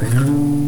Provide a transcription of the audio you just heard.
Bueno.